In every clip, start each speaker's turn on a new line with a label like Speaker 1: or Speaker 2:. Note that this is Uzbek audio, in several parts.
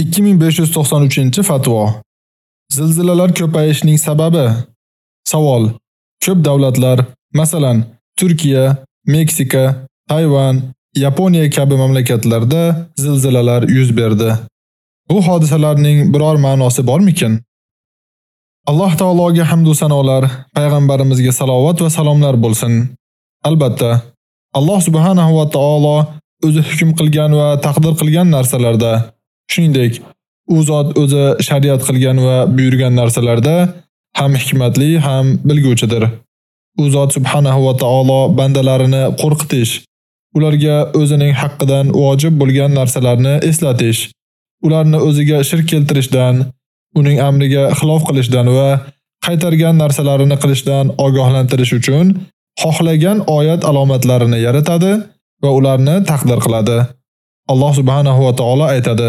Speaker 1: 2593-fatvo. Zilzilalar ko'payishining sababi. Savol: Ko'p davlatlar, masalan, Turkiya, Meksika, Tayvan, Yaponiya kabi mamlakatlarda zilzilalar yuz berdi. Bu hodisalarning biror ma'nosi bormikin? Alloh taologa hamd va sanolar, payg'ambarimizga salovat va salomlar bo'lsin. Albatta, Alloh subhanahu va taolo o'zi hukm qilgan va taqdir qilgan narsalarda Shuningdek, u zot o'zi shariat qilgan va buyurgan narsalarda ham hikmatli, ham bilguvchidir. U zot subhanahu va taolo bandalarini qo'rqitish, ularga o'zining haqqidan vojib bo'lgan narsalarni eslatish, ularni o'ziga shirk keltirishdan, uning amriga xilof qilishdan va qaytargan narsalarini qilishdan ogohlantirish uchun xohlagan oyat alomatlarini yaratadi va ularni taqdir qiladi. Alloh subhanahu va taolo aytadi: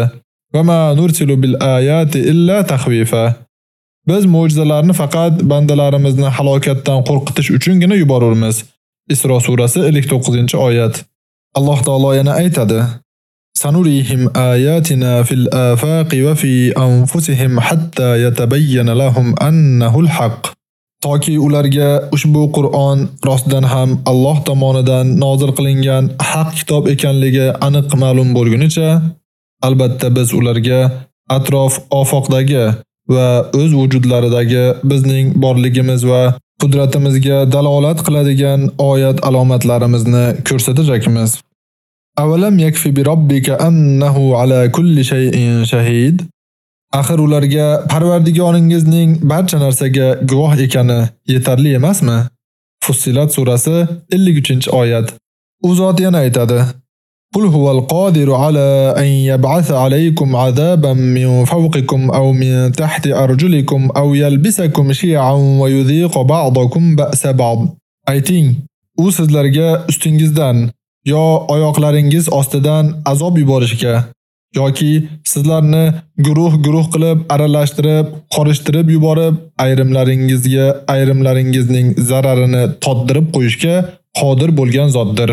Speaker 1: Va ma nursilu bil ayati illa takhwifa. Biz mo'jizalarni faqat bandalarimizni halokatdan qo'rqitish uchungina yuboramiz. Isro surasi 59-oyat. Alloh taolo yana aytadi: Sanurihim ayatina fil afaqi va fi anfusihim hatta yatabayyana lahum annahu al-haq. Toki ularga ushbu Qur'on rostdan ham Alloh tomonidan nozil qilingan haq kitob ekanligi aniq ma'lum bo'lgunicha Albatta biz ularga atrof ofoqdagi va o'z vujudlaridagi bizning borligimiz va qudratimizga dalolat qiladigan oyat alomatlarimizni ko'rsatajakmiz. Avalam yakfi bi robbika annahu ala kulli shay'in shahid? Axir ularga Parvardigoringizning barcha narsaga guvoh ekani yetarli emasmi? Fussilat surasi 53-oyat. U zot yana aytadi: قل هو القادر على أن يبعث عليكم عذابا من فوقكم أو من تحت أرجلكم أو يلبسكم شيعا ويذيق بعضكم بأس بعض. Ayting, u sizlarga ustingizdan yo oyoqlaringiz ostidan azob yuborishga yoki sizlarni guruh-guruh qilib aralashtirib, qorishtirib yuborib, ayrimlaringizga ayrimlaringizning zararini totdirib qo'yishga qodir bo'lgan zotdir.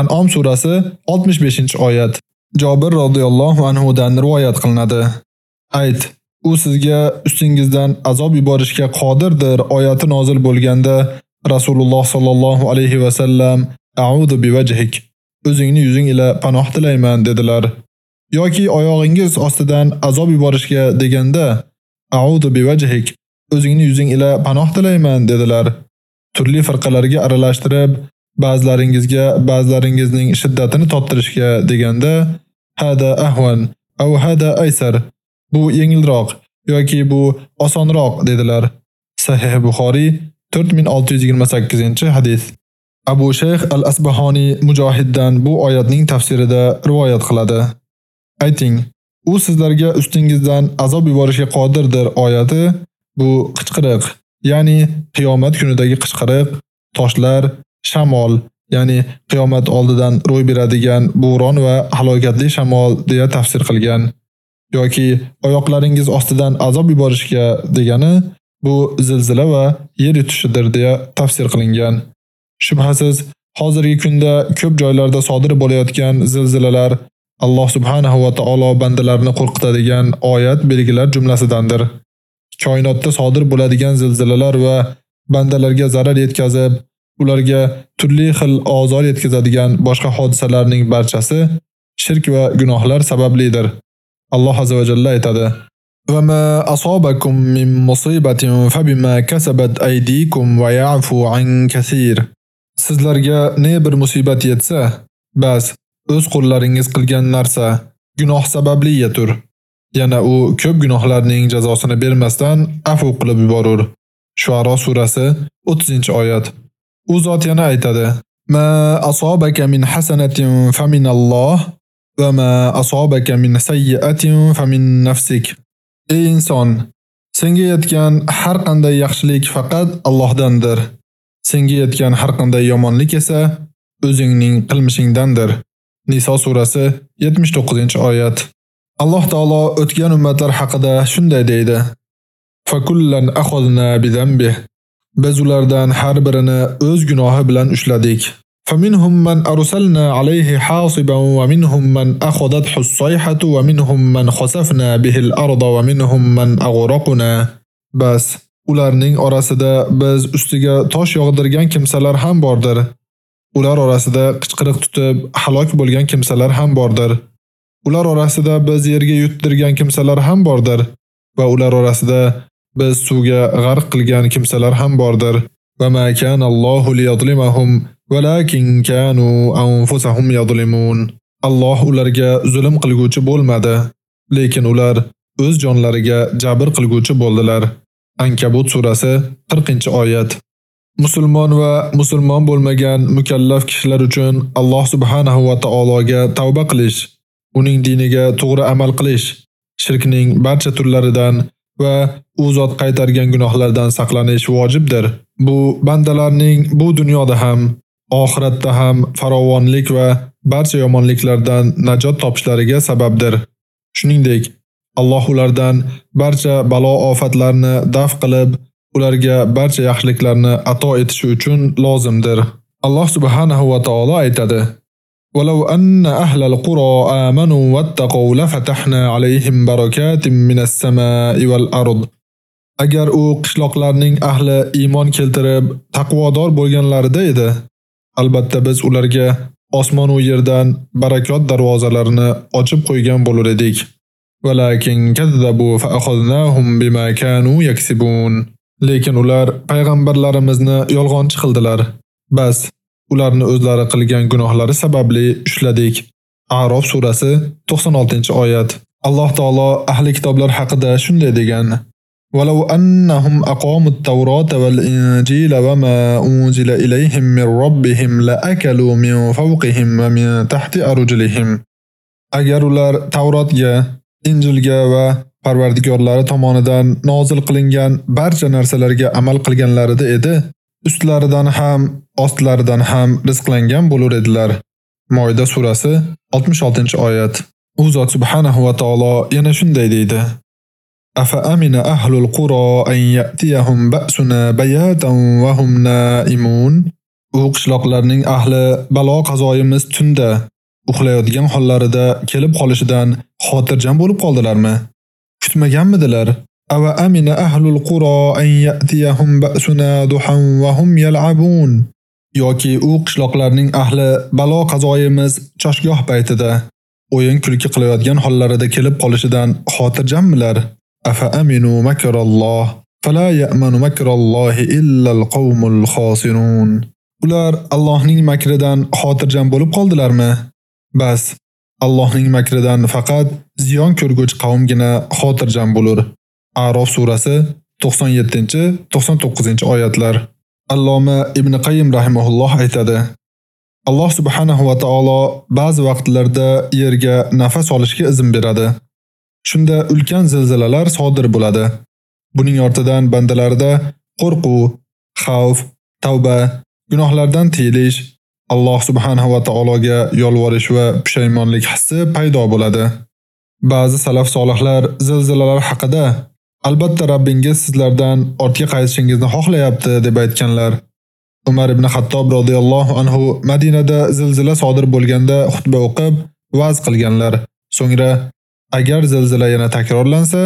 Speaker 1: An'om surasi 65-oyat. Jobir radhiyallohu anhu dan rivoyat qilinadi. Ayt: U sizga ustingizdan azob yuborishga qodirdir oyati nozil bo'lganda Rasululloh sallallohu alayhi va sallam a'udhu bivajhik o'zingni yuzing ila panoh tilayman dedilar. yoki oyog'ingiz ostidan azob yuborishga deganda a'udhu bivajhik o'zingni yuzing ila panoh tilayman dedilar. Turli firqalarga aralashtirib ba'zilaringizga ba'zilaringizning shiddatini toptirishga deganda hada ahvan aw hada aysar bu yengilroq yoki bu osonroq dedilar. Sahih Buxoriy 4628-hadis. Abu Shayx al-Asbahoni Mujohiddan bu oyatning tafsirida rivoyat qiladi. Ayting, u sizlarga ustingizdan azob yuborishga qodirdir oyati bu qichqiriq, ya'ni qiyomat kunidagi qichqiriq, toshlar, Shamol, ya'ni qiyomat oldidan ro'y beradigan bo'ron va halokatli shamol deya tafsir qilgan yoki oyoqlaringiz ostidan azob yuborishga degani bu zilzila va yer yutishidir deya tafsir qilingan. Shubhasiz, hozirgi kunda ko'p joylarda sodir bo'layotgan zilzilalar Alloh subhanahu va taolo bandalarini qo'rqitadigan oyat belgilar jumlasidandir. Koinotda sodir bo'ladigan zilzilalar va bandalarga zarar yetkazib, ularga turli xil ozor yetkazadigan boshqa hodisalarning barchasi shirk va gunohlar sabablidir. Alloh azza va jalla aytadi: "Va ma asobakum min musibatin fabima kasabat aydikum va ya'fu an kaseer." Sizlarga ne bir musibat yetsa, bas o'z qo'llaringiz qilgan narsa gunoh sababli yetur. Yana u ko'p gunohlarning jazosini bermasdan afv qilib yuborur. Shuara surasi 30-oyat. U zot yana aytadi: "Ma asobaka min hasanatin famin Alloh va ma asobaka min sayyi'atin famin nafsik." Ey inson, senga yetgan har qanday yaxshilik faqat Allohdandir. Senga yetgan har qanday yomonlik esa o'zingning qilmishingdandir. Niso surasi 79-oyat. Alloh taolo o'tgan ummatlar haqida shunday deydi: "Fakullan akhadna bi dhanbihi" Biz ulardan har birini o'z gunohi bilan ushladik. فمنهم من أرسلنا عليه حاصبا ومنهم من أخذته الصيحة ومنهم من خسفنا به الأرض ومنهم من أغرقنا بس ularning orasida biz ustiga tosh yog'dirgan kimsalar ham bordir. Ular orasida qichqiriq tutib halok bo'lgan kimsalar ham bordir. Ular orasida biz yerga yutdirgan kimsalar ham bordir va ular orasida biz suvga g'arq qilgan kimsalar ham bordir. Va ma kana Allohu liyadlimahum walakin kanu anfusahum yuzlimun. Alloh ularga zulm qilguvchi bo'lmadi, lekin ular o'z jonlariga jabr qilguvchi bo'ldilar. Ankabut surasi 40-oyat. Musulmon va musulmon bo'lmagan mukallaf kishilar uchun Alloh subhanahu va taologa tavba qilish, uning diniga to'g'ri amal qilish, shirkning barcha turlaridan va u zot qaytargan gunohlardan saqlanish vojibdir. Bu bandalarning bu dunyoda ham, oxiratda ham farovonlik va barcha yomonliklardan najot topishlariga sababdir. Shuningdek, Alloh ulardan barcha balo-ofatlarni daf qilib, ularga barcha yaxshiliklarni ato etishi uchun lozimdir. Alloh subhanahu va taolo aytadi: ولو أن أهل القرى آمنوا واتقوا لفتحنا عليهم بركات من السماء والأرض Agar u qishloqlarning ahli iymon keltirib, taqvodor bo'lganlarida edi, albatta biz ularga osmon va yerdan barakot darvozalarini ochib qo'ygan bo'lar edik. Walakin kazzabu fa akhadnahum bima kanu yaksibun. Lekin ular payg'ambarlarimizni yolg'onchi qildilar. Bas, ularni o'zlari qilgan gunohlari sababli ushladik. A'rof surasi 96-oyat. Alloh taolo ahli kitoblar haqida shunday degan: "Walau annahum aqamut tawrata wal injila wama unzila ilayhim min robbihim la akalu min fawqihim wa min tahti arjulihim." Agar ular Tavrotga, Injilga va Parvardigorlari tomonidan nozil qilingan barcha narsalarga amal qilganlarida edi, ustlaridan ham, ostlaridan ham rizqlangan bo'lar edilar. Moida surasi 66-oyat. U zot subhanahu va taolo yana shunday deydi: Afa amina ahlul qura an ya'tiyahum ba'suna bayatan wa hum na'imun. U qishloqlarning ahli balo qazoyimiz tunda uxlayotgan hollarida kelib qolishidan xotirjam bo'lib qoldilarmi? Kutmaganmidilar? أو أمن أهل القرى أن يأتيهم بأسنا duhan وهم يلعبون yal'abun. yoki u qishloqlarning ahli balo qazoyimiz choshgoh paytida o'yin kulki qilayotgan hollarida kelib qolishidan xotirjammilar? Afa aminu makralloh fala ya'manu makrallohi illa al-qawmul khosirun. Ular Allohning makridan xotirjam bo'lib qoldilarmi? Bas, Allohning makridan faqat ziyon ko'rguvchi qavmgina xotirjam bo'lur. A'rof surasi 97-99-oyatlar. Alloma Ibn Qayyim rahimahulloh aytadi: Alloh subhanahu va taolo ba'zi vaqtlarda yerga nafas olishga izn beradi. Shunda ulkan zilzilalar sodir bo'ladi. Buning ortidan bandalarda qo'rquv, xavf, tavba, gunohlardan tiyilish, Alloh subhanahu va taologa yolvorish va pushaymonlik hissi paydo bo'ladi. Ba'zi salaf solihlar zilzilalar haqida Albatta Rabbingiz sizlardan ortga qaytishingizni xohlayapti deb aytganlar. Umar ibn Xattob radhiyallohu anhu Madinada zilzila sodir bo'lganda xutba o'qib, va'z qilganlar. So'ngra agar zilzila yana takrorlansa,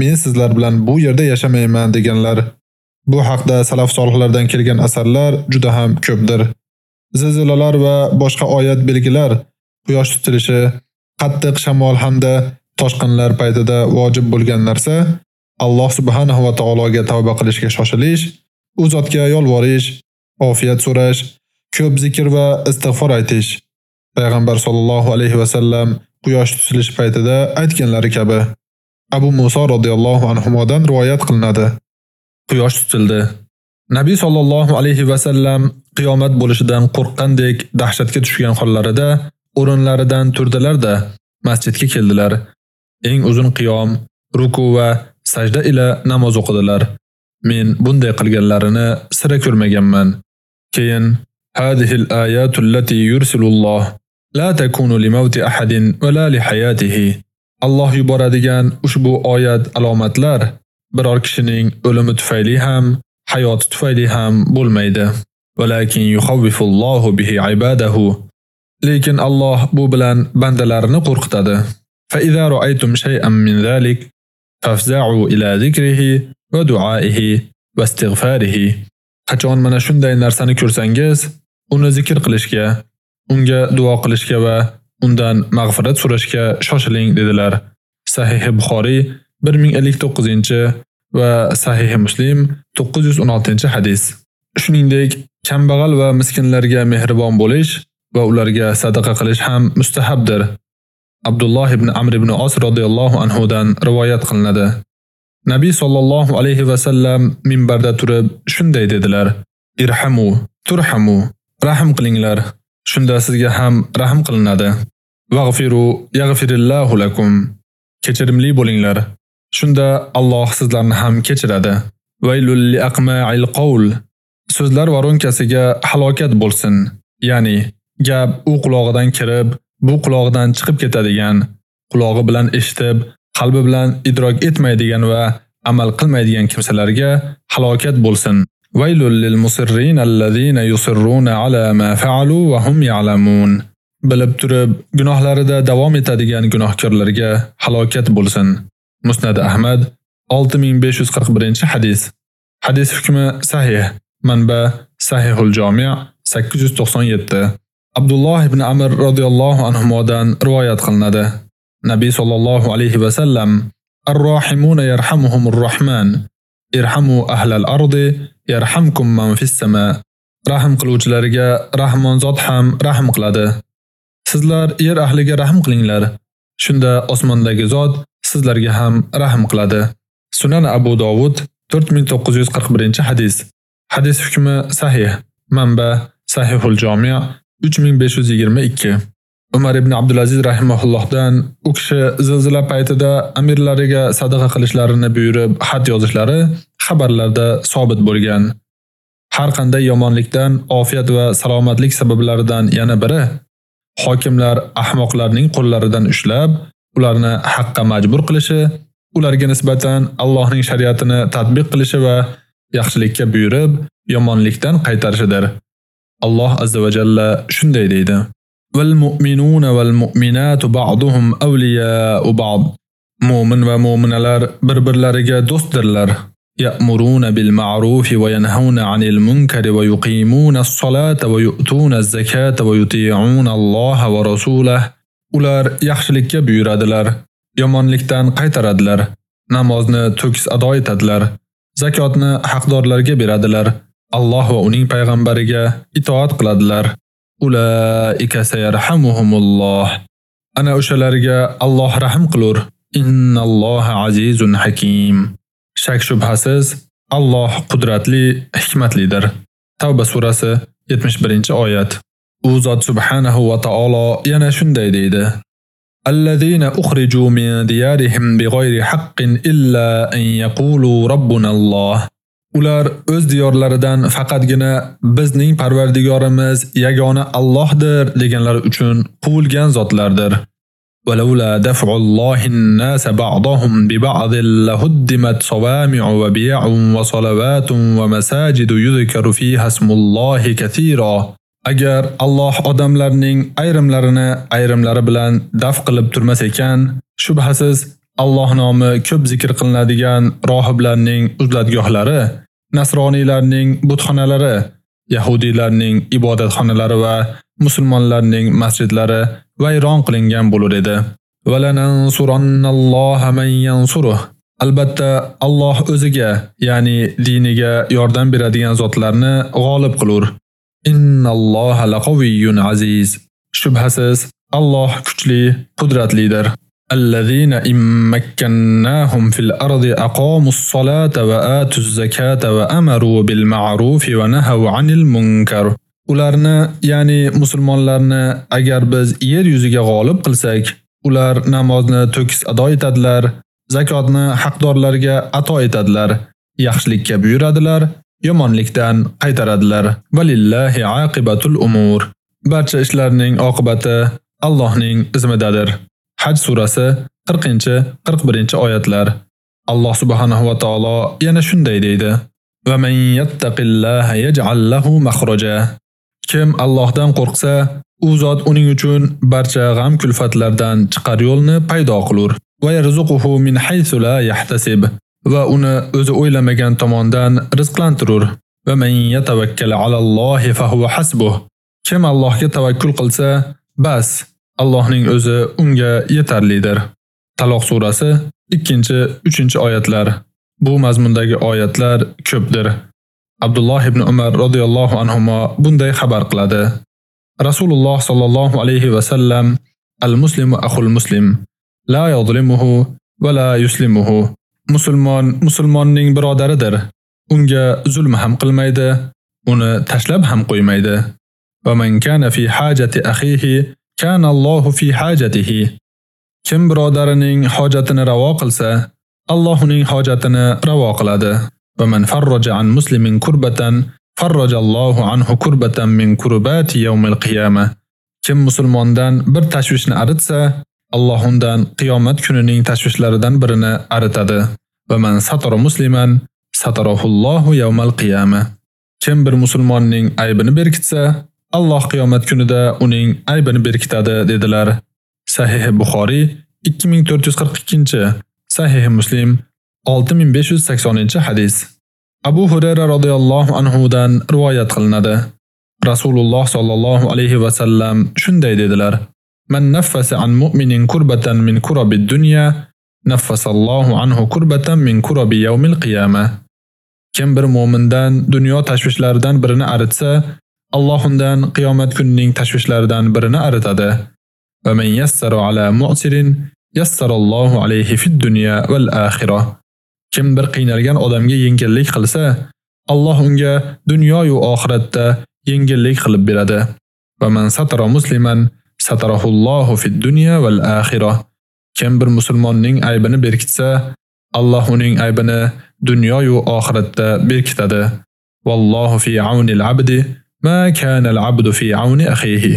Speaker 1: men sizlar bilan bu yerda yashamayman deganlar. Bu haqda salaf solihlardan kelgan asarlar juda ham ko'pdir. Zilzilalar va boshqa oyat belgilar, quyosh tutilishi, qattiq shamol hamda toshqinlar paytida vojib bo'lgan narsa Alloh subhanahu va taologa tavba qilishga shoshilish, u zotga yolvorish, ofiyat so'rash, ko'p zikr va istig'for aytish. Payg'ambar sollallohu alayhi va sallam quyosh tutilish paytida aytganlari kabi Abu Musa radhiyallohu anhu modan rivoyat qilinadi. Quyosh tutildi. Nabiy sollallohu alayhi va sallam qiyomat bo'lishidan qo'rqqandek dahshatga tushgan hollarida o'rinlaridan turdilar-da masjidga keldilar. Eng uzun qiyom, ruku va sajda ila namoz o'qidilar. Men bunday qilganlarini sira ko'rmaganman. Keyin hadihil ayatul lati yursilulloh la takunu limauti ahadin va la li hayatihi. Alloh yuboradigan ushbu oyat alomatlar biror kishining o'limi tufayli ham, hayoti tufayli ham bo'lmaydi. Walakin yukhawwifullohu bihi ibadahu. Lekin Alloh bu bilan bandalarini qo'rqitadi. Fa idza ra'aytum shay'an min zalik fafza'u ila zikrihi va du'aihi va istighfarihi. Qachon mana shunday narsani ko'rsangiz, uni zikr qilishga, unga duo qilishga va undan mag'firat so'rashga shoshiling dedilar. Sahih Buxoriy 1059 va Sahih Muslim 916-hadis. Shuningdek, kambag'al va miskinlarga mehribon bo'lish va ularga sadaqa qilish ham mustahabdir. Abdulloh ibn Amr ibn Os radhiyallohu anhu dan rivoyat qilinadi. Nabiy sallallohu alayhi va sallam minbarda turib shunday dedilar: Irhamu, turhamu, rahm qilinglar. Shunda sizga ham rahm qilinadi. Vag'firu, yaghfirillahu lakum. Kechirimli bo'linglar. Shunda Alloh sizlarni ham kechiradi. Vaylul liaqma'il qawl. So'zlar varonkasiga halokat bo'lsin. Ya'ni gap u qulog'idan kirib, bu quloqdan chiqib ketadigan, qulog'i bilan eshitib, qalbi bilan idrok etmaydigan va amal qilmaydigan kimsalarga halokat bo'lsin. Vaylul lil musirrin allazina yusirruna ala ma fa'alu wa hum ya'lamun. Bilib turib, gunohlarida davom etadigan gunohkorlarga halokat bo'lsin. Musnad Ahmad 6541-hadis. Hadis hukmi sahih. Manba Sahihul Jami' 897. Abdulloh ibn Amr radhiyallohu anhumodan rivoyat qilinadi. Nabiy sallallohu alayhi va sallam Ar-rahimuna yarhamuhumur rahman. Irhamu ahlal ardi yarhamkum man fis sama. Rahim qiluvchilarga Rahmon zot ham rahm qiladi. Sizlar yer ahliga rahm qilinglar. Shunda osmondagi zot sizlarga ham rahm qiladi. Sunan Abu Dovud 4941-hadis. Hadis hukmi sahih. Manba Sahihul Jami' 3522. Umar ibn Abdulaziz rahimahullohdan u kishi zilzila paytida amirlariga sadaqa qilishlarini buyurib xat yozishlari xabarlarda sobit bo'lgan. Har qanday yomonlikdan ofiyat va salomatlik sabablaridan yana biri hokimlar ahmoqlarning qo'llaridan ushlab, ularni haqqa majbur qilishi, ularga nisbatan Allohning shariatini tatbiq qilishi va yaxshilikka buyurib, yomonlikdan qaytarishidir. Alloh azza va jalla shunday deydi: "Val mu'minuna val mu'minatu ba'duhum awliya'u ba'd." Mu'min va mu'minalar bir-birlariga do'stdirlar. يأمرون بالمعروف وينهون عن المنكر ويقيمون الصلاة ويؤتون الزكاة ويطيعون الله ورسوله ular yaxshilikka buyuradilar, yomonlikdan qaytaradilar, namozni to'kis ado etadilar, zakotni haqdorlarga beradilar, Alloh va uning payg'ambariga itoat qiladilar. Ulaika sayarhamuhumulloh. Ana o'shalarga Alloh rahim qilur. Innalloha azizun hakim. Shak shubhasiz Alloh qudratli, hikmatlidir. Tavba surasi 71-oyat. U zot subhanahu va taolo yana shunday deydi: الذين أخرجوا من ديارهم بغير حق إلا أن يقولوا ربنا الله Ular o'z diyorlaridan faqatgina bizning Parvardigorimiz yagona Allohdir deganlar uchun quvilgan zotlardir. ولولا دفع الله الناس بعضهم ببعض لهدمت صوامع وبيع وصلوات ومساجد يذكر فيها اسم الله كثيرا Agar Alloh odamlarning ayrimlarini ayrimlari bilan daf qilib turmas ekan, shubhasiz Alloh nomi ko'p zikr qilinadigan rohiblarning uzlatgohlari, nasroniylarning butxonalari, yahudiylarning ibodatxonalari va musulmonlarning masjidlari vayron qilingan bo'lar edi. Valanansurannalloha man yansuruh. Albatta Alloh o'ziga, ya'ni diniga yordam beradigan zotlarni g'olib qilur. Innalloha laqawiyyun aziz. Shubhasiz Alloh kuchli, qudratlidir. الذين إن مكناهم في الأرض أقاموا الصلاة وآتوا الزكاة وأمروا بالمعروف ونهوا عن المنكر Ularni, ya'ni musulmonlarni agar biz yer yuziga g'olib qilsak, ular namozni to'kis ado etadilar, zakotni haqdorlarga ato etadilar, yaxshilikka buyuradilar, yomonlikdan qaytaradilar. Valillahi aqibatul umur. Barcha ishlarning oqibati Allohning izmidadir. Haj surasi 40-41 oyatlar. Alloh subhanahu va taolo yana shunday deydi: Va man yattaqillaha yaj'al lahu makhraja. Kim Allohdan qo'rqsa, u zot uning uchun barcha g'am kulfatlardan chiqar yo'lni paydo qilur. Va yarzuquhu min haythu la yahtasib. Va uni o'zi o'ylamagan tomondan rizqlantirur. Va man yatawakkala alallohi fa huwa hasbuh. Kim Allohga tavakkul qilsa, bas, Allohning o'zi unga yetarlidir. Taloq surasi 2-3 oyatlar. Bu mazmundagi oyatlar ko'pdir. Abdulloh ibn Umar radhiyallohu anhuma bunday xabar qiladi. Rasululloh sallallohu alayhi va sallam Al-muslimu akhul muslim la yadhlimuhu va la yuslimuhu. Musulmon musulmonning birodaridir. Unga zulm ham qilmaydi, uni tashlab ham qo'ymaydi. Va man kana fi hajati akhihi kana Allohu fi hajatihi. Kim birodarining hojatini ravo qilsa, Alloh uning hojatini ravo qiladi. Va man farraja an muslimin kurbatan farrajallohu anhu kurbatan min kurbati yawmil qiyamah. Kim musulmondan bir tashvishni aritsa, Alloh undan qiyomat kunining tashvishlaridan birini aritadi. Va man satara musliman satarahullohu yawmal qiyamah. Kim bir musulmonning aybini berkitsa, Alloh qiyomat kunida uning aybini berkitadi dedilar. Sahih Buxoriy 2442 Sahih Muslim 6580-hadis. Abu Hurayra radhiyallohu anhu dan rivoyat qilinadi. Rasululloh sallallohu alayhi va sallam shunday dedilar: Man naffasa an mu'minin kurbatan min kurabid dunya, naffasallohu anhu kurbatan min kurabi yawmil qiyamah. Kim bir mu'mindan dunyo tashvishlaridan birini aritsa, Alloh undan qiyomat kunining tashvishlaridan birini aritadi. Va man yassara ala mu'sirin yassarallohu alayhi fid dunya val akhirah. Kim bir qiynalgan odamga yengillik qilsa, Alloh unga dunyo yu oxiratda yengillik qilib beradi. Va man satara musliman satarahullohu fid dunya val akhirah. Kim bir musulmonning aybini berkitsa, Alloh uning aybini dunyo yu oxiratda berkitadi. Vallohu fi auni al-abdi ma kana al-abdu fi auni akhihi.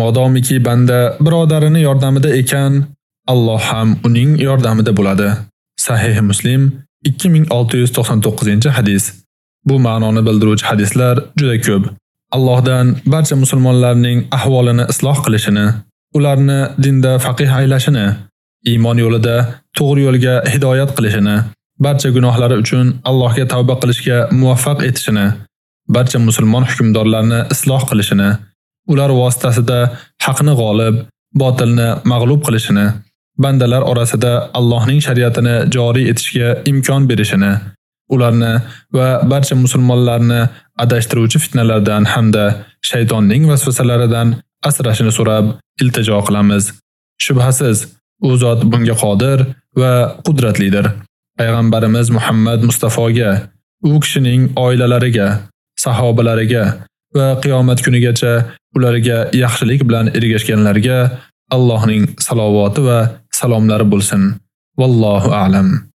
Speaker 1: Modomiki banda birodarini yordamida ekan, Alloh ham uning yordamida bo'ladi. Sahih Muslim 2699-hadis. Bu ma'noni bildiruvchi hadislar juda ko'p. Allohdan barcha musulmonlarning ahvolini isloh qilishini, ularni dinda faqih aylashini, iymon yo'lida to'g'ri yo'lga hidoyat qilishini, barcha gunohlari uchun Allohga tavba qilishga muvaffaq etishini, barcha musulmon hukmdorlarni isloh qilishini, ular vositasida haqni g'olib, botilni mag'lub qilishini, bandalar orasida Allohning shariatini joriy etishga imkon berishini, ularni va barcha musulmonlarni adashtiruvchi fitnalardan hamda shaytonning vasvasalaridan asrashini so'rab iltijo qilamiz. Shubhasiz, u zot bunga qodir va qudratlidir. Payg'ambarimiz Muhammad Mustafoga, u kishining oilalariga, sahobalariga va qiyomat kunigacha ularga yaxshilik bilan ergashganlarga Allohning salovati va salomlari bo'lsin. Vallohu a'lam.